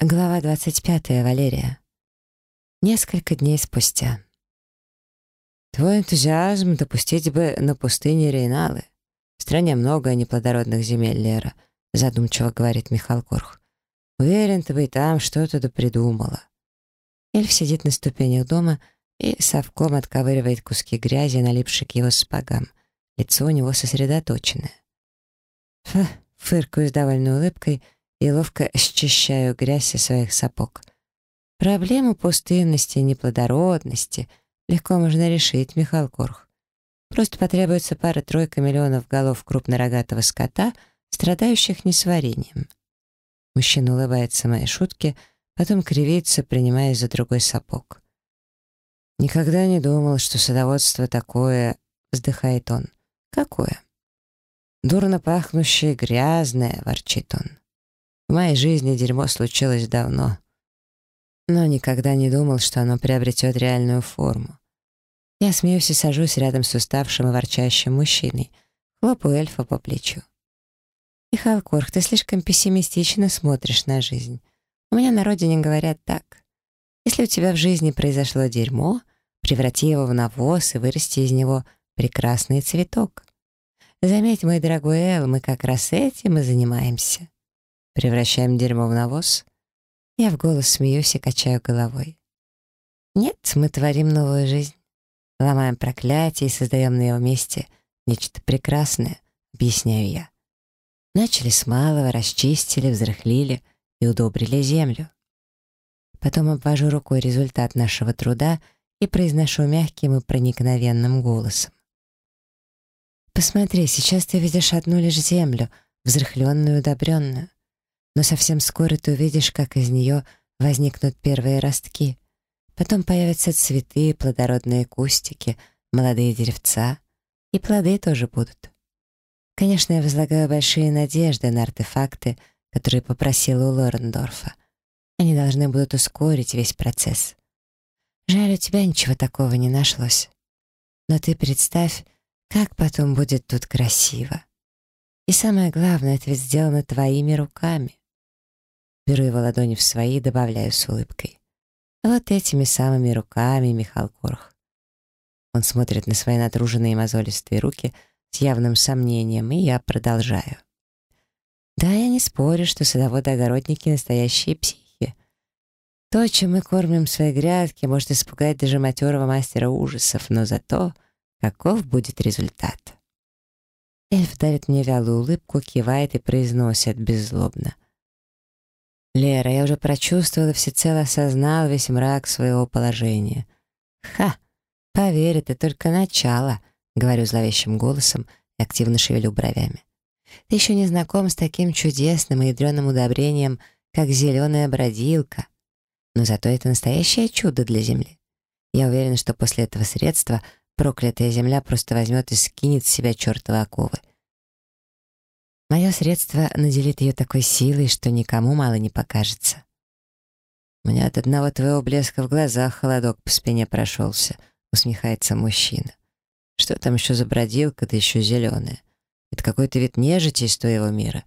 Глава 25, Валерия. Несколько дней спустя. Твой энтузиазм допустить бы на пустыне Рейналы. В стране много неплодородных земель, Лера, задумчиво говорит Михаил Корх. Уверен, ты бы и там что-то допридумала. Эльф сидит на ступенях дома и совком отковыривает куски грязи, налипшие к его спагам. Лицо у него сосредоточенное. Фыркаю с довольной улыбкой — и ловко счищаю грязь со своих сапог. Проблему пустынности и неплодородности легко можно решить, Михаил Корх. Просто потребуется пара-тройка миллионов голов крупнорогатого скота, страдающих несварением. Мужчина улыбается моей шутке, потом кривится, принимаясь за другой сапог. «Никогда не думал, что садоводство такое...» — вздыхает он. «Какое?» «Дурно пахнущее, грязное», — ворчит он. В моей жизни дерьмо случилось давно, но никогда не думал, что оно приобретет реальную форму. Я смеюсь и сажусь рядом с уставшим и ворчащим мужчиной, хлопаю эльфа по плечу. «Михаил Корх, ты слишком пессимистично смотришь на жизнь. У меня на родине говорят так. Если у тебя в жизни произошло дерьмо, преврати его в навоз и вырасти из него прекрасный цветок. Заметь, мой дорогой Эл, мы как раз этим и занимаемся. Превращаем дерьмо в навоз? Я в голос смеюсь и качаю головой. Нет, мы творим новую жизнь. Ломаем проклятие и создаем на его месте нечто прекрасное, объясняю я. Начали с малого, расчистили, взрыхлили и удобрили землю. Потом обвожу рукой результат нашего труда и произношу мягким и проникновенным голосом. «Посмотри, сейчас ты видишь одну лишь землю, взрыхленную удобренную но совсем скоро ты увидишь, как из нее возникнут первые ростки. Потом появятся цветы, плодородные кустики, молодые деревца. И плоды тоже будут. Конечно, я возлагаю большие надежды на артефакты, которые попросила у Лорендорфа. Они должны будут ускорить весь процесс. Жаль, у тебя ничего такого не нашлось. Но ты представь, как потом будет тут красиво. И самое главное, это ведь сделано твоими руками. Беру его ладони в свои и добавляю с улыбкой. Вот этими самыми руками, Михаил Корх. Он смотрит на свои натруженные мозолистые руки с явным сомнением, и я продолжаю. Да, я не спорю, что садоводы-огородники — настоящие психи. То, чем мы кормим свои грядки, может испугать даже матерого мастера ужасов, но зато каков будет результат? Эльф дарит мне вялую улыбку, кивает и произносит беззлобно — Лера, я уже прочувствовала, всецело осознал весь мрак своего положения. Ха! Поверь, это только начало, говорю зловещим голосом и активно шевелю бровями. Ты еще не знаком с таким чудесным и ядреным удобрением, как зеленая бродилка. Но зато это настоящее чудо для Земли. Я уверена, что после этого средства проклятая Земля просто возьмет и скинет с себя чертовы оковы. Мое средство наделит ее такой силой, что никому мало не покажется. У меня от одного твоего блеска в глазах холодок по спине прошелся, усмехается мужчина. Что там еще за бродилка, да еще зеленая? Это какой-то вид нежити из твоего мира.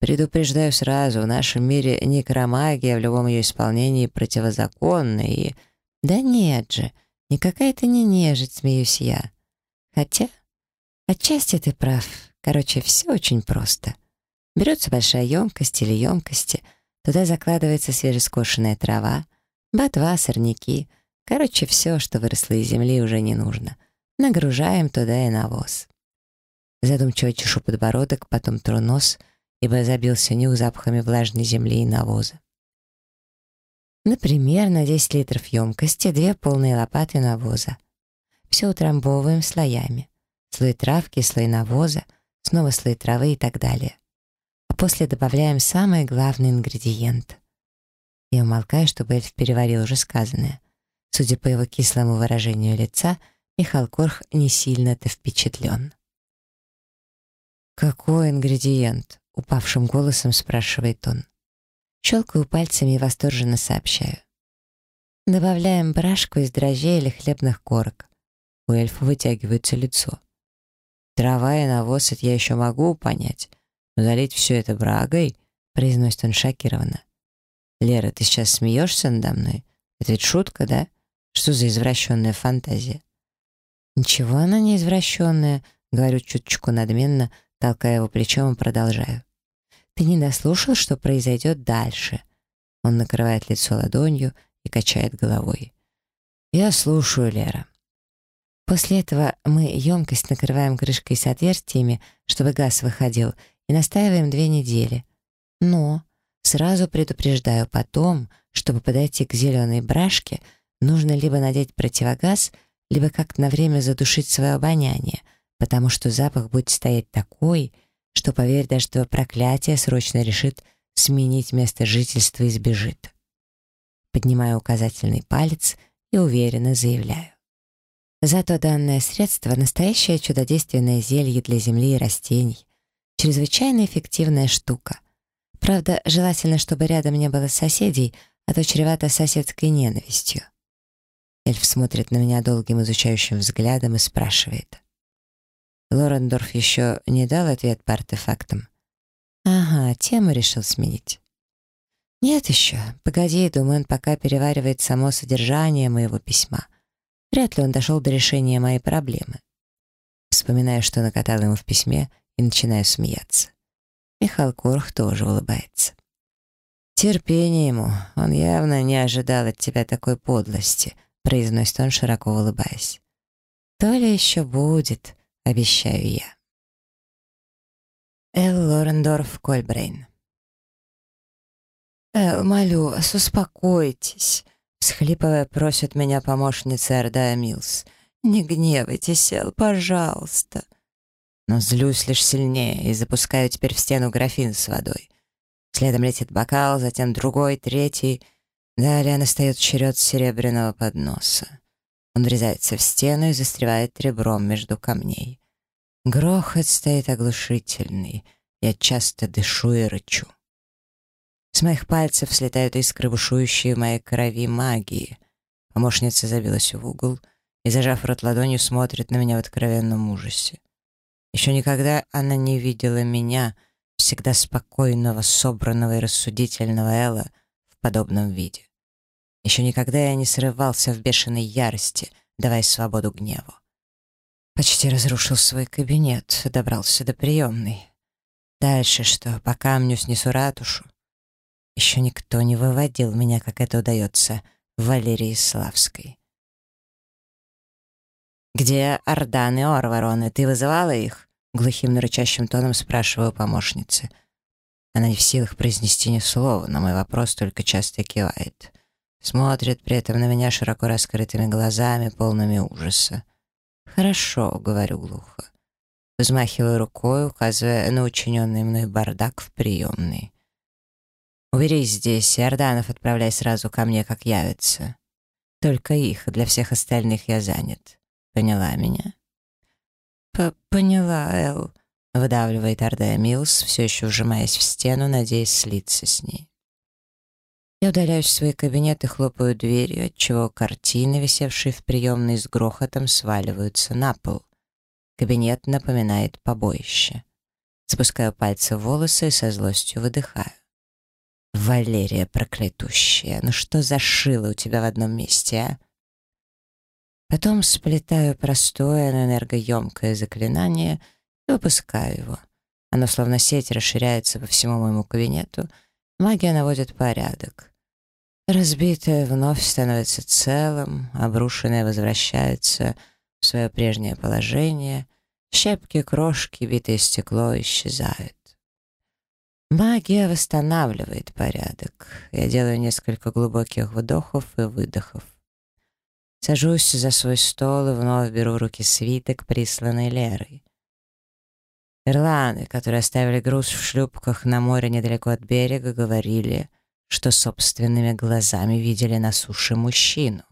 Предупреждаю сразу, в нашем мире некромагия в любом ее исполнении противозаконна и... Да нет же, никакая это не нежить, смеюсь я. Хотя, отчасти ты прав, Короче, все очень просто. Берется большая емкость или емкости, туда закладывается свежескошенная трава, ботва, сорняки. Короче, все, что выросло из земли, уже не нужно. Нагружаем туда и навоз. Задумчиво чешу подбородок, потом тру нос, ибо забился нюх запахами влажной земли и навоза. Например, на 10 литров емкости две полные лопаты навоза. Все утрамбовываем слоями. Слой травки, слой навоза — снова слой травы и так далее. А после добавляем самый главный ингредиент. Я умолкаю, чтобы эльф переварил уже сказанное. Судя по его кислому выражению лица, Михаил Корх не сильно-то впечатлен. «Какой ингредиент?» — упавшим голосом спрашивает он. Щелкаю пальцами и восторженно сообщаю. Добавляем брашку из дрожжей или хлебных корок. У эльфа вытягивается лицо. Трава и навоз это я еще могу понять, но залить все это брагой, произносит он шокированно. Лера, ты сейчас смеешься надо мной? Это ведь шутка, да? Что за извращенная фантазия? Ничего она не извращенная, говорю чуточку надменно, толкая его плечом и продолжаю. Ты не дослушал, что произойдет дальше? Он накрывает лицо ладонью и качает головой. Я слушаю, Лера. После этого мы емкость накрываем крышкой с отверстиями, чтобы газ выходил, и настаиваем две недели. Но сразу предупреждаю потом, чтобы подойти к зеленой брашке, нужно либо надеть противогаз, либо как-то на время задушить свое обоняние, потому что запах будет стоять такой, что, поверь, даже твое проклятие срочно решит сменить место жительства и сбежит. Поднимаю указательный палец и уверенно заявляю. Зато данное средство — настоящее чудодейственное зелье для земли и растений. Чрезвычайно эффективная штука. Правда, желательно, чтобы рядом не было соседей, а то чревато соседской ненавистью. Эльф смотрит на меня долгим изучающим взглядом и спрашивает. Лорендорф еще не дал ответ по артефактам. Ага, тему решил сменить. Нет еще. Погоди, думаю, он пока переваривает само содержание моего письма. Вряд ли он дошел до решения моей проблемы. Вспоминаю, что накатал ему в письме, и начинаю смеяться. Михаил Корх тоже улыбается. Терпение ему. Он явно не ожидал от тебя такой подлости, произносит он, широко улыбаясь. То ли еще будет, обещаю я. Эл Лорендорф Кольбрейн. «Эл, молю вас, успокойтесь», — всхлипывая, просит меня помощница Эрдая Милс. «Не гневайтесь, Эл, пожалуйста». Но злюсь лишь сильнее и запускаю теперь в стену графин с водой. Следом летит бокал, затем другой, третий. Далее настает черед серебряного подноса. Он врезается в стену и застревает ребром между камней. Грохот стоит оглушительный. Я часто дышу и рычу. С моих пальцев слетают искры, бушующие в моей крови магии. Помощница забилась в угол и, зажав рот ладонью, смотрит на меня в откровенном ужасе. Еще никогда она не видела меня, всегда спокойного, собранного и рассудительного Элла, в подобном виде. Еще никогда я не срывался в бешеной ярости, давая свободу гневу. Почти разрушил свой кабинет, добрался до приемной. Дальше что, по камню снесу ратушу? Еще никто не выводил меня, как это удается, Валерии Славской. «Где Ордан и Орвароны? Ты вызывала их?» Глухим нарычащим тоном спрашиваю помощницы. Она не в силах произнести ни слова, но мой вопрос только часто кивает. Смотрит при этом на меня широко раскрытыми глазами, полными ужаса. «Хорошо», — говорю глухо. Взмахиваю рукой, указывая на учиненный мной бардак в приемной. «Уберись здесь, Иорданов отправляй сразу ко мне, как явится. Только их, для всех остальных я занят. Поняла меня?» П «Поняла, Эл», — выдавливает Ардея Милс, все еще вжимаясь в стену, надеясь слиться с ней. Я удаляюсь в свой кабинет и хлопаю дверью, отчего картины, висевшие в приемной с грохотом, сваливаются на пол. Кабинет напоминает побоище. Запускаю пальцы в волосы и со злостью выдыхаю. «Валерия проклятущая, ну что за шило у тебя в одном месте, а?» Потом сплетаю простое, но энергоемкое заклинание и выпускаю его. Оно словно сеть расширяется по всему моему кабинету — Магия наводит порядок. Разбитое вновь становится целым, обрушенное возвращается в свое прежнее положение, щепки, крошки, битое стекло исчезают. Магия восстанавливает порядок. Я делаю несколько глубоких вдохов и выдохов. Сажусь за свой стол и вновь беру в руки свиток, присланный Лерой. Ирланы, которые оставили груз в шлюпках на море недалеко от берега, говорили, что собственными глазами видели на суше мужчину.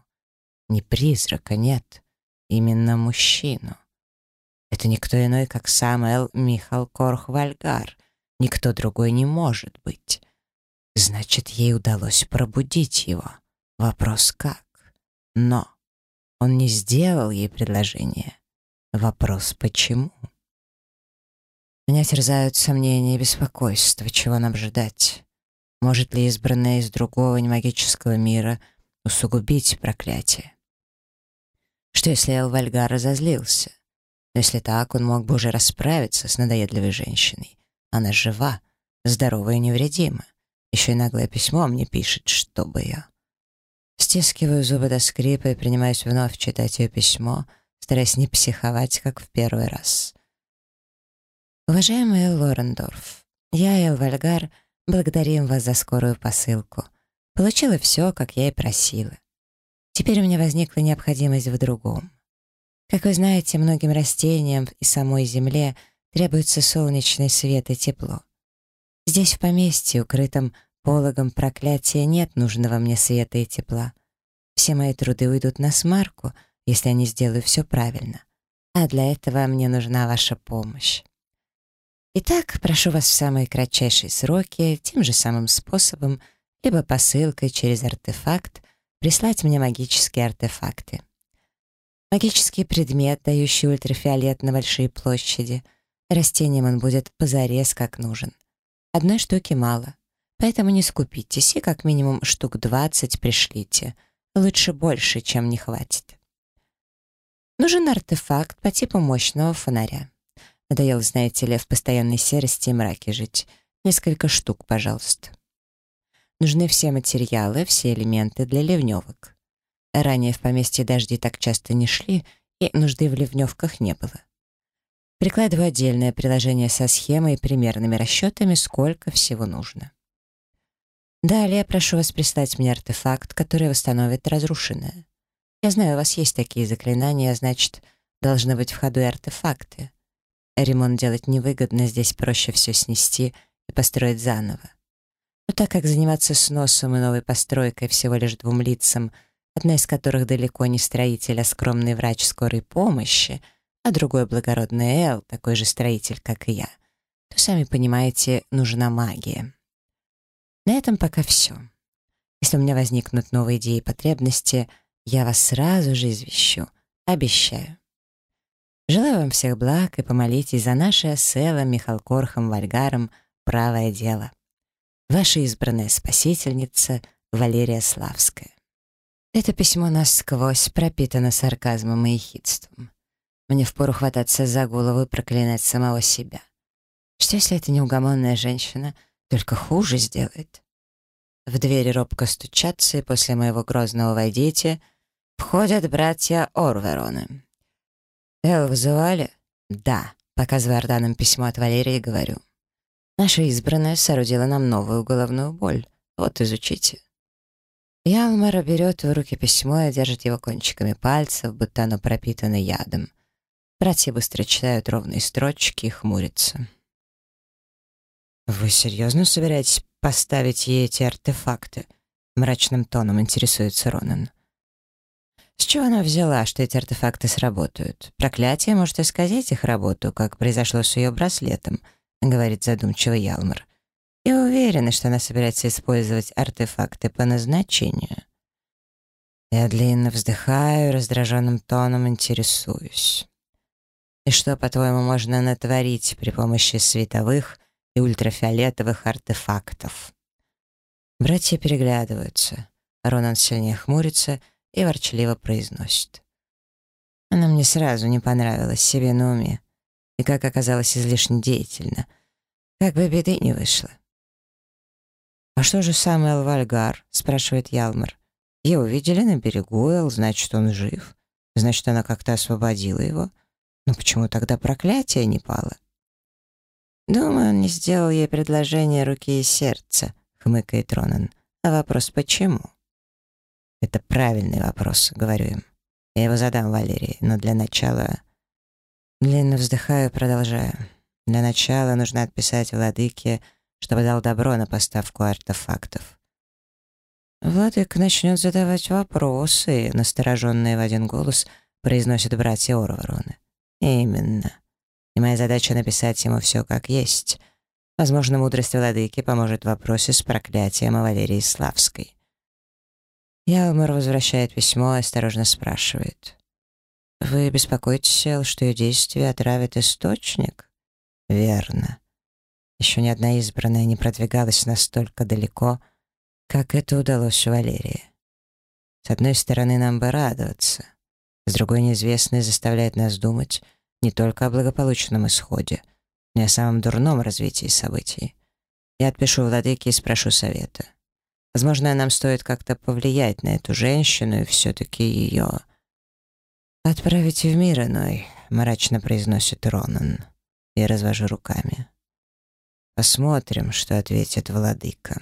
Не призрака, нет, именно мужчину. Это никто иной, как сам Эл Михал Корх Вальгар. Никто другой не может быть. Значит, ей удалось пробудить его. Вопрос как? Но он не сделал ей предложение. Вопрос почему? Меня терзают сомнения и беспокойство, чего нам ждать. Может ли избранное из другого немагического мира усугубить проклятие? Что если Элвальгар разозлился? Но если так, он мог бы уже расправиться с надоедливой женщиной. Она жива, здорова и невредима. Еще и наглое письмо мне пишет, чтобы я. Стискиваю зубы до скрипа и принимаюсь вновь читать ее письмо, стараясь не психовать, как в первый раз. Уважаемый Лорендорф, я, Эл Вальгар, благодарим вас за скорую посылку. Получила все, как я и просила. Теперь у меня возникла необходимость в другом. Как вы знаете, многим растениям и самой земле требуется солнечный свет и тепло. Здесь, в поместье, укрытом пологом проклятия, нет нужного мне света и тепла. Все мои труды уйдут на смарку, если я не сделаю все правильно. А для этого мне нужна ваша помощь. Итак, прошу вас в самые кратчайшие сроки, тем же самым способом, либо посылкой через артефакт, прислать мне магические артефакты. Магический предмет, дающий ультрафиолет на большие площади. Растениям он будет позарез как нужен. Одной штуки мало, поэтому не скупитесь и как минимум штук 20 пришлите. Лучше больше, чем не хватит. Нужен артефакт по типу мощного фонаря. Надоело, знаете ли, в постоянной серости и мраке жить. Несколько штук, пожалуйста. Нужны все материалы, все элементы для ливневок. Ранее в поместье дожди так часто не шли, и нужды в ливневках не было. Прикладываю отдельное приложение со схемой и примерными расчетами, сколько всего нужно. Далее прошу вас прислать мне артефакт, который восстановит разрушенное. Я знаю, у вас есть такие заклинания, значит, должны быть в ходу и артефакты. Ремонт делать невыгодно, здесь проще все снести и построить заново. Но так как заниматься сносом и новой постройкой всего лишь двум лицам, одна из которых далеко не строитель, а скромный врач скорой помощи — а другой благородный Эл, такой же строитель, как и я, то, сами понимаете, нужна магия. На этом пока все. Если у меня возникнут новые идеи и потребности, я вас сразу же извещу. Обещаю. Желаю вам всех благ и помолитесь за наше с Эллом, Михалкорхом, Вальгаром правое дело. Ваша избранная спасительница Валерия Славская. Это письмо насквозь пропитано сарказмом и ехидством. Мне впору хвататься за голову и проклинать самого себя. Что если эта неугомонная женщина только хуже сделает? В двери робко стучатся, и после моего грозного «войдите» входят братья Орвероны. «Эл, вызывали?» «Да», показывая Орданам письмо от Валерии, говорю. «Наша избранная соорудила нам новую головную боль. Вот, изучите». Ялмара берет в руки письмо и держит его кончиками пальцев, будто оно пропитано ядом. Братья быстро читают ровные строчки и хмурятся. «Вы серьезно собираетесь поставить ей эти артефакты?» Мрачным тоном интересуется Ронан. С чего она взяла, что эти артефакты сработают? Проклятие может исказить их работу, как произошло с ее браслетом, говорит задумчиво Ялмар. Я уверена, что она собирается использовать артефакты по назначению. Я длинно вздыхаю, раздраженным тоном интересуюсь. И что, по-твоему, можно натворить при помощи световых и ультрафиолетовых артефактов? Братья переглядываются. Ронан сильнее хмурится и ворчливо произносит. Она мне сразу не понравилась себе на уме. И, как оказалось, излишне деятельно. Как бы беды не вышло. «А что же сам Эл Вальгар?» — спрашивает Ялмар. «Его видели на берегу, Эл, значит, он жив. Значит, она как-то освободила его». Но почему тогда проклятие не пало? Думаю, он не сделал ей предложение руки и сердца, хмыкает Ронан. А вопрос почему? Это правильный вопрос, говорю им. Я его задам Валерии, но для начала... Длинно вздыхаю продолжаю. Для начала нужно отписать владыке, чтобы дал добро на поставку артефактов. Владык начнет задавать вопросы, настороженные в один голос произносят братья Орвороны. Именно. И моя задача написать ему все как есть. Возможно, мудрость владыки поможет в вопросе с проклятием о Валерии Славской. Ялмар возвращает письмо и осторожно спрашивает. «Вы беспокоитесь, Сел, что ее действие отравит источник?» «Верно. Еще ни одна избранная не продвигалась настолько далеко, как это удалось Валерии. С одной стороны, нам бы радоваться, с другой неизвестное заставляет нас думать не только о благополучном исходе, но и о самом дурном развитии событий. Я отпишу владыке и спрошу совета. Возможно, нам стоит как-то повлиять на эту женщину и все-таки ее... «Отправить в мир иной», — мрачно произносит Ронан. Я развожу руками. Посмотрим, что ответит владыка.